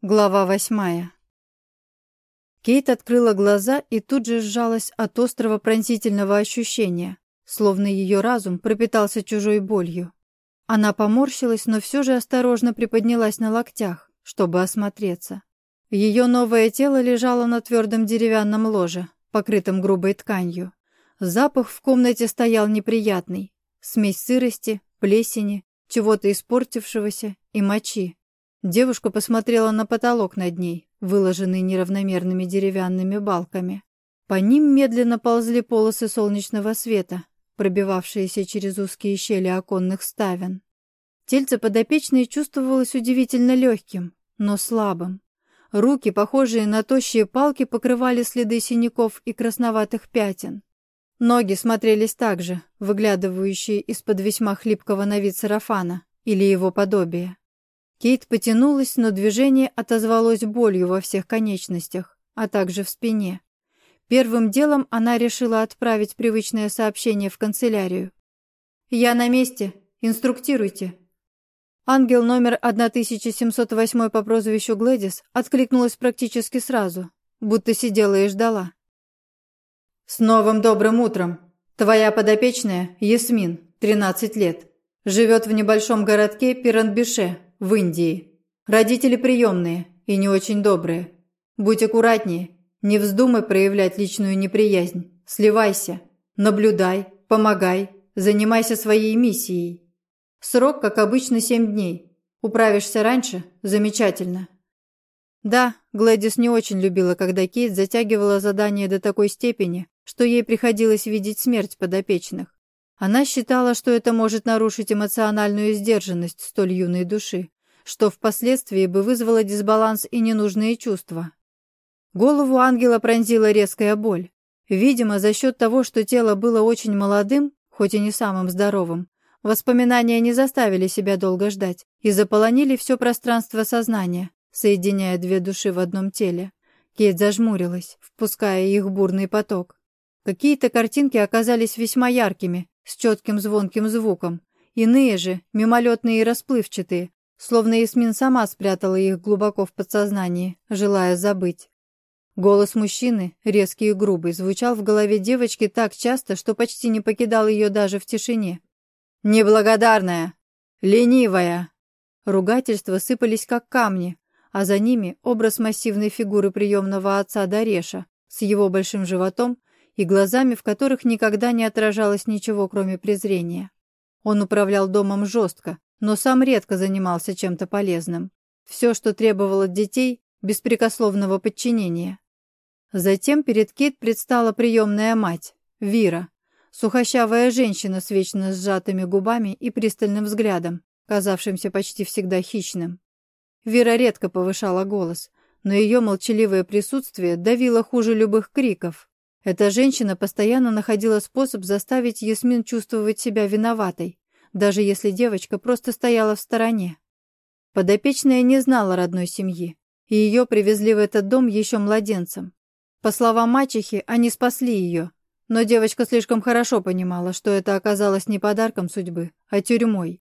Глава восьмая. Кейт открыла глаза и тут же сжалась от острого пронзительного ощущения, словно ее разум пропитался чужой болью. Она поморщилась, но все же осторожно приподнялась на локтях, чтобы осмотреться. Ее новое тело лежало на твердом деревянном ложе, покрытом грубой тканью. Запах в комнате стоял неприятный. Смесь сырости, плесени, чего-то испортившегося и мочи. Девушка посмотрела на потолок над ней, выложенный неравномерными деревянными балками. По ним медленно ползли полосы солнечного света, пробивавшиеся через узкие щели оконных ставен. Тельце подопечной чувствовалось удивительно легким, но слабым. Руки, похожие на тощие палки, покрывали следы синяков и красноватых пятен. Ноги смотрелись так же, выглядывающие из-под весьма хлипкого на вид сарафана или его подобия. Кейт потянулась, но движение отозвалось болью во всех конечностях, а также в спине. Первым делом она решила отправить привычное сообщение в канцелярию. «Я на месте. Инструктируйте». Ангел номер 1708 по прозвищу Глэдис откликнулась практически сразу, будто сидела и ждала. «С новым добрым утром! Твоя подопечная, Ясмин, 13 лет, живет в небольшом городке Пиранбише, в Индии. Родители приемные и не очень добрые. Будь аккуратнее, не вздумай проявлять личную неприязнь. Сливайся, наблюдай, помогай, занимайся своей миссией. Срок, как обычно, семь дней. Управишься раньше – замечательно. Да, Глэдис не очень любила, когда Кейт затягивала задание до такой степени, что ей приходилось видеть смерть подопечных. Она считала, что это может нарушить эмоциональную сдержанность столь юной души, что впоследствии бы вызвало дисбаланс и ненужные чувства. Голову ангела пронзила резкая боль. Видимо, за счет того, что тело было очень молодым, хоть и не самым здоровым, воспоминания не заставили себя долго ждать и заполонили все пространство сознания, соединяя две души в одном теле. Кейт зажмурилась, впуская их бурный поток. Какие-то картинки оказались весьма яркими, с четким звонким звуком. Иные же, мимолетные и расплывчатые, словно Ясмин сама спрятала их глубоко в подсознании, желая забыть. Голос мужчины, резкий и грубый, звучал в голове девочки так часто, что почти не покидал ее даже в тишине. «Неблагодарная! Ленивая!» Ругательства сыпались как камни, а за ними образ массивной фигуры приемного отца Дареша с его большим животом и глазами, в которых никогда не отражалось ничего, кроме презрения. Он управлял домом жестко, но сам редко занимался чем-то полезным. Все, что требовало от детей, беспрекословного подчинения. Затем перед Кит предстала приемная мать, Вира, сухощавая женщина с вечно сжатыми губами и пристальным взглядом, казавшимся почти всегда хищным. Вира редко повышала голос, но ее молчаливое присутствие давило хуже любых криков. Эта женщина постоянно находила способ заставить Ясмин чувствовать себя виноватой, даже если девочка просто стояла в стороне. Подопечная не знала родной семьи, и ее привезли в этот дом еще младенцем. По словам мачехи, они спасли ее, но девочка слишком хорошо понимала, что это оказалось не подарком судьбы, а тюрьмой.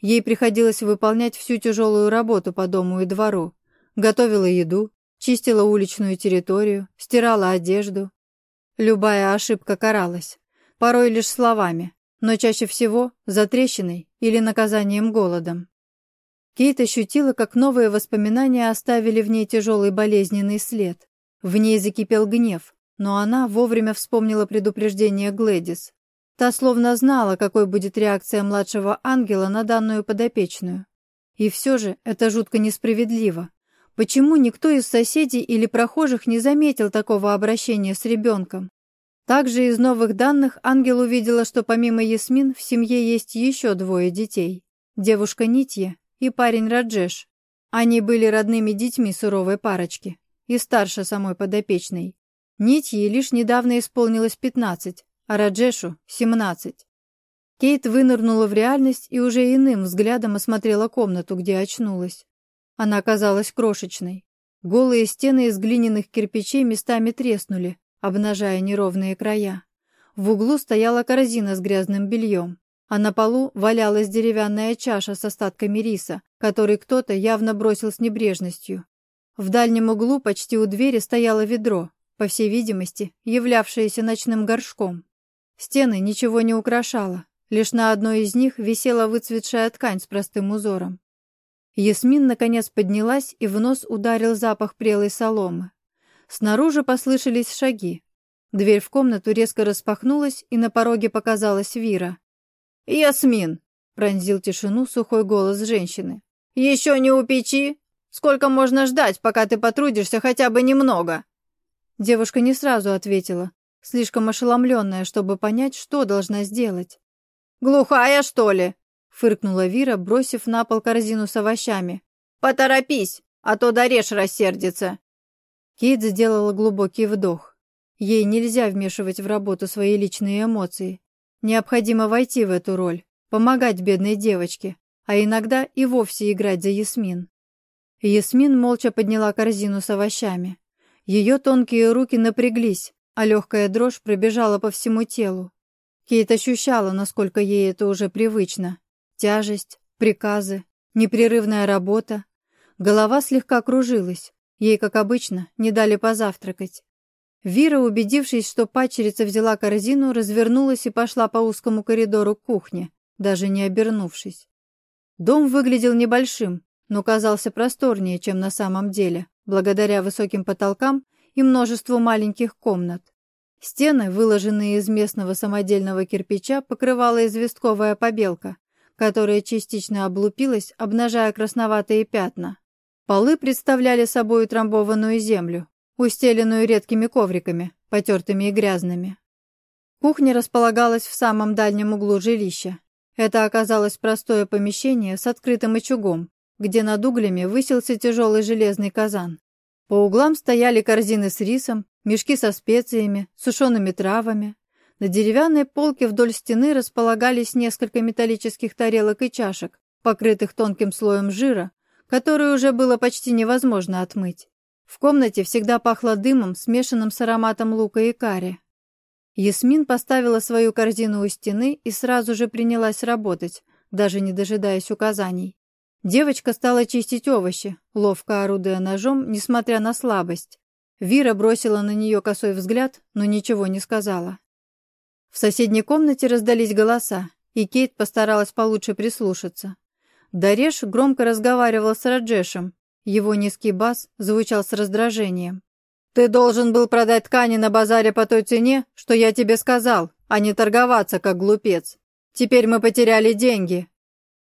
Ей приходилось выполнять всю тяжелую работу по дому и двору. Готовила еду, чистила уличную территорию, стирала одежду, Любая ошибка каралась, порой лишь словами, но чаще всего затрещиной или наказанием голодом. Кейт ощутила, как новые воспоминания оставили в ней тяжелый болезненный след. В ней закипел гнев, но она вовремя вспомнила предупреждение Глэдис. Та словно знала, какой будет реакция младшего ангела на данную подопечную. И все же это жутко несправедливо. Почему никто из соседей или прохожих не заметил такого обращения с ребенком? Также из новых данных Ангел увидела, что помимо Ясмин в семье есть еще двое детей. Девушка Нитья и парень Раджеш. Они были родными детьми суровой парочки и старше самой подопечной. Нитье лишь недавно исполнилось 15, а Раджешу – 17. Кейт вынырнула в реальность и уже иным взглядом осмотрела комнату, где очнулась. Она оказалась крошечной. Голые стены из глиняных кирпичей местами треснули, обнажая неровные края. В углу стояла корзина с грязным бельем, а на полу валялась деревянная чаша с остатками риса, который кто-то явно бросил с небрежностью. В дальнем углу, почти у двери, стояло ведро, по всей видимости, являвшееся ночным горшком. Стены ничего не украшало, лишь на одной из них висела выцветшая ткань с простым узором. Ясмин, наконец, поднялась, и в нос ударил запах прелой соломы. Снаружи послышались шаги. Дверь в комнату резко распахнулась, и на пороге показалась Вира. «Ясмин!» — пронзил тишину сухой голос женщины. «Еще не у печи? Сколько можно ждать, пока ты потрудишься хотя бы немного?» Девушка не сразу ответила, слишком ошеломленная, чтобы понять, что должна сделать. «Глухая, что ли?» — фыркнула Вира, бросив на пол корзину с овощами. «Поторопись, а то Дареш рассердится!» Кейт сделала глубокий вдох. Ей нельзя вмешивать в работу свои личные эмоции. Необходимо войти в эту роль, помогать бедной девочке, а иногда и вовсе играть за Ясмин. Ясмин молча подняла корзину с овощами. Ее тонкие руки напряглись, а легкая дрожь пробежала по всему телу. Кейт ощущала, насколько ей это уже привычно. Тяжесть, приказы, непрерывная работа. Голова слегка кружилась. Ей, как обычно, не дали позавтракать. Вира, убедившись, что пачерица взяла корзину, развернулась и пошла по узкому коридору к кухне, даже не обернувшись. Дом выглядел небольшим, но казался просторнее, чем на самом деле, благодаря высоким потолкам и множеству маленьких комнат. Стены, выложенные из местного самодельного кирпича, покрывала известковая побелка, которая частично облупилась, обнажая красноватые пятна. Полы представляли собой утрамбованную землю, устеленную редкими ковриками, потертыми и грязными. Кухня располагалась в самом дальнем углу жилища. Это оказалось простое помещение с открытым очагом, где над углями высился тяжелый железный казан. По углам стояли корзины с рисом, мешки со специями, сушеными травами. На деревянной полке вдоль стены располагались несколько металлических тарелок и чашек, покрытых тонким слоем жира, который уже было почти невозможно отмыть. В комнате всегда пахло дымом, смешанным с ароматом лука и карри. Ясмин поставила свою корзину у стены и сразу же принялась работать, даже не дожидаясь указаний. Девочка стала чистить овощи, ловко орудуя ножом, несмотря на слабость. Вира бросила на нее косой взгляд, но ничего не сказала. В соседней комнате раздались голоса, и Кейт постаралась получше прислушаться. Дареш громко разговаривал с Раджешем. Его низкий бас звучал с раздражением. «Ты должен был продать ткани на базаре по той цене, что я тебе сказал, а не торговаться, как глупец. Теперь мы потеряли деньги».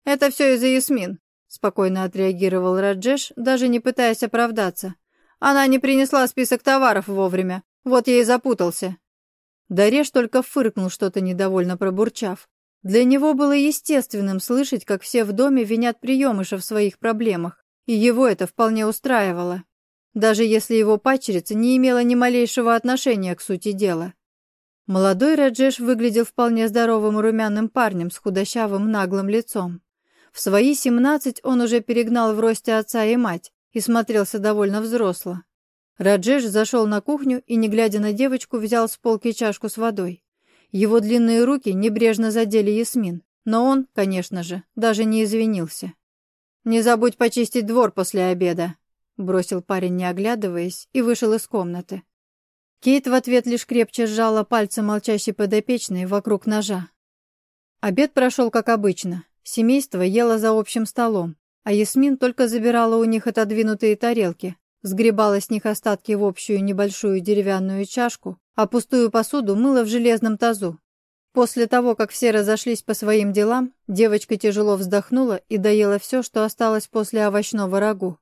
«Это все из-за Ясмин», — спокойно отреагировал Раджеш, даже не пытаясь оправдаться. Она не принесла список товаров вовремя. Вот я и запутался. Дареш только фыркнул что-то недовольно пробурчав. Для него было естественным слышать, как все в доме винят приемыша в своих проблемах, и его это вполне устраивало. Даже если его пачерица не имела ни малейшего отношения к сути дела. Молодой Раджеш выглядел вполне здоровым румяным парнем с худощавым наглым лицом. В свои семнадцать он уже перегнал в росте отца и мать, и смотрелся довольно взросло. Раджеш зашел на кухню и, не глядя на девочку, взял с полки чашку с водой. Его длинные руки небрежно задели Ясмин, но он, конечно же, даже не извинился. «Не забудь почистить двор после обеда», — бросил парень, не оглядываясь, и вышел из комнаты. Кейт в ответ лишь крепче сжала пальцы молчащей подопечной вокруг ножа. Обед прошел как обычно. Семейство ело за общим столом, а Ясмин только забирала у них отодвинутые тарелки, сгребала с них остатки в общую небольшую деревянную чашку, а пустую посуду мыла в железном тазу. После того, как все разошлись по своим делам, девочка тяжело вздохнула и доела все, что осталось после овощного рагу.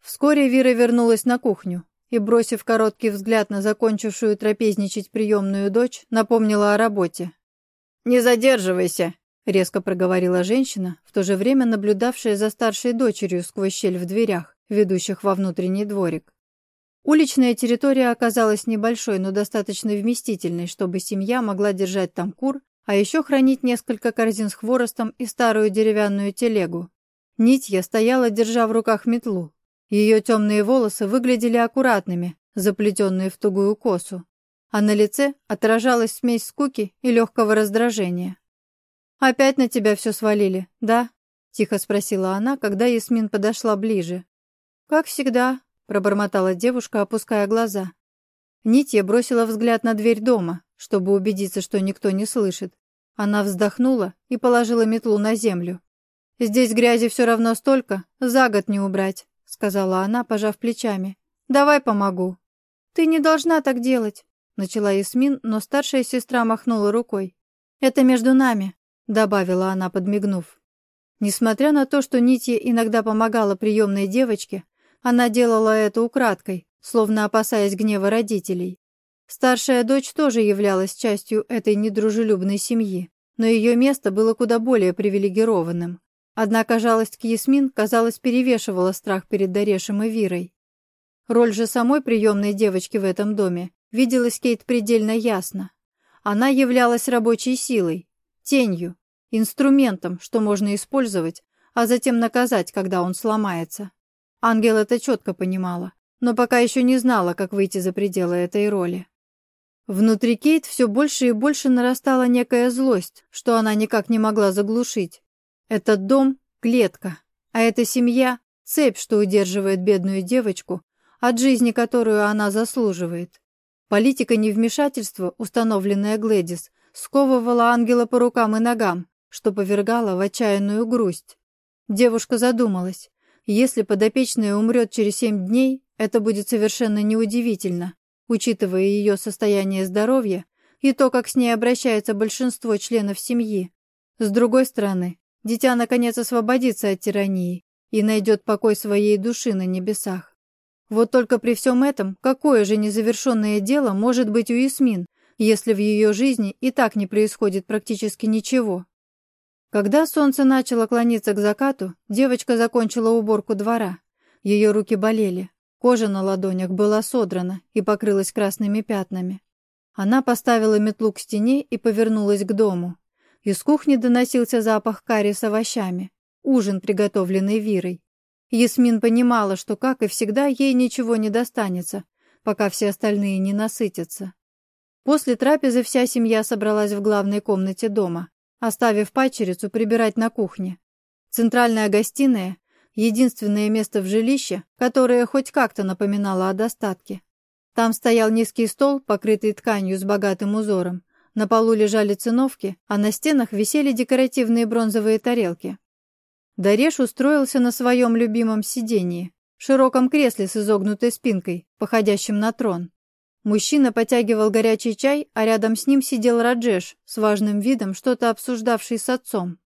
Вскоре Вира вернулась на кухню и, бросив короткий взгляд на закончившую трапезничать приемную дочь, напомнила о работе. «Не задерживайся!» резко проговорила женщина, в то же время наблюдавшая за старшей дочерью сквозь щель в дверях, ведущих во внутренний дворик. Уличная территория оказалась небольшой, но достаточно вместительной, чтобы семья могла держать там кур, а еще хранить несколько корзин с хворостом и старую деревянную телегу. Нитья стояла, держа в руках метлу. Ее темные волосы выглядели аккуратными, заплетенные в тугую косу, а на лице отражалась смесь скуки и легкого раздражения. «Опять на тебя все свалили, да?» — тихо спросила она, когда Ясмин подошла ближе. «Как всегда», — пробормотала девушка, опуская глаза. Нитья бросила взгляд на дверь дома, чтобы убедиться, что никто не слышит. Она вздохнула и положила метлу на землю. «Здесь грязи все равно столько, за год не убрать», — сказала она, пожав плечами. «Давай помогу». «Ты не должна так делать», — начала Ясмин, но старшая сестра махнула рукой. «Это между нами», — добавила она, подмигнув. Несмотря на то, что Нитья иногда помогала приемной девочке, она делала это украдкой, словно опасаясь гнева родителей. Старшая дочь тоже являлась частью этой недружелюбной семьи, но ее место было куда более привилегированным. Однако жалость к Ясмин, казалось, перевешивала страх перед Дарешем и Вирой. Роль же самой приемной девочки в этом доме виделась Кейт предельно ясно. Она являлась рабочей силой, тенью, инструментом, что можно использовать, а затем наказать, когда он сломается. Ангел это четко понимала, но пока еще не знала, как выйти за пределы этой роли. Внутри Кейт все больше и больше нарастала некая злость, что она никак не могла заглушить. Этот дом — клетка, а эта семья — цепь, что удерживает бедную девочку от жизни, которую она заслуживает. Политика невмешательства, установленная Глэдис, сковывала ангела по рукам и ногам, что повергало в отчаянную грусть. Девушка задумалась. Если подопечная умрет через семь дней, это будет совершенно неудивительно, учитывая ее состояние здоровья и то, как с ней обращается большинство членов семьи. С другой стороны, Дитя, наконец, освободится от тирании и найдет покой своей души на небесах. Вот только при всем этом, какое же незавершенное дело может быть у Ясмин, если в ее жизни и так не происходит практически ничего? Когда солнце начало клониться к закату, девочка закончила уборку двора. Ее руки болели, кожа на ладонях была содрана и покрылась красными пятнами. Она поставила метлу к стене и повернулась к дому. Из кухни доносился запах карри с овощами, ужин, приготовленный Вирой. Ясмин понимала, что, как и всегда, ей ничего не достанется, пока все остальные не насытятся. После трапезы вся семья собралась в главной комнате дома, оставив пачерицу прибирать на кухне. Центральная гостиная — единственное место в жилище, которое хоть как-то напоминало о достатке. Там стоял низкий стол, покрытый тканью с богатым узором, на полу лежали циновки, а на стенах висели декоративные бронзовые тарелки. Дареш устроился на своем любимом сидении, широком кресле с изогнутой спинкой, походящем на трон. Мужчина потягивал горячий чай, а рядом с ним сидел Раджеш, с важным видом что-то обсуждавший с отцом.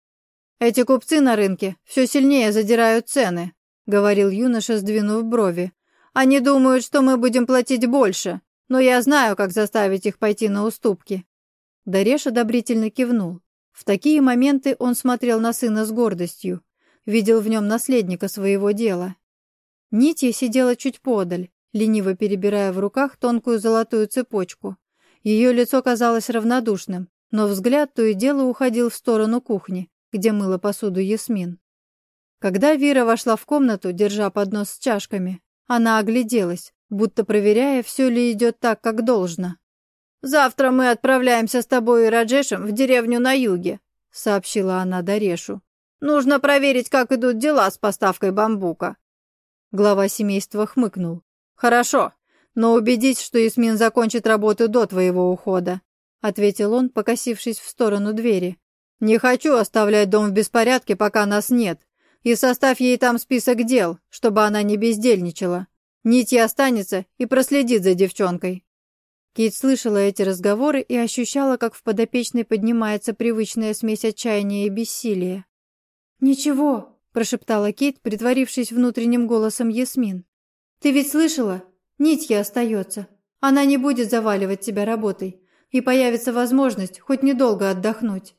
«Эти купцы на рынке все сильнее задирают цены», — говорил юноша, сдвинув брови. «Они думают, что мы будем платить больше, но я знаю, как заставить их пойти на уступки. Дареш одобрительно кивнул. В такие моменты он смотрел на сына с гордостью, видел в нем наследника своего дела. Нитья сидела чуть подаль, лениво перебирая в руках тонкую золотую цепочку. Ее лицо казалось равнодушным, но взгляд то и дело уходил в сторону кухни, где мыла посуду Ясмин. Когда Вира вошла в комнату, держа поднос с чашками, она огляделась, будто проверяя, все ли идет так, как должно. «Завтра мы отправляемся с тобой и Раджешем в деревню на юге», — сообщила она Дарешу. «Нужно проверить, как идут дела с поставкой бамбука». Глава семейства хмыкнул. «Хорошо, но убедись, что Ясмин закончит работу до твоего ухода», — ответил он, покосившись в сторону двери. «Не хочу оставлять дом в беспорядке, пока нас нет, и составь ей там список дел, чтобы она не бездельничала. Нитья останется и проследит за девчонкой». Кейт слышала эти разговоры и ощущала, как в подопечной поднимается привычная смесь отчаяния и бессилия. «Ничего», — прошептала Кейт, притворившись внутренним голосом Ясмин. «Ты ведь слышала? Нитья остается. Она не будет заваливать тебя работой, и появится возможность хоть недолго отдохнуть».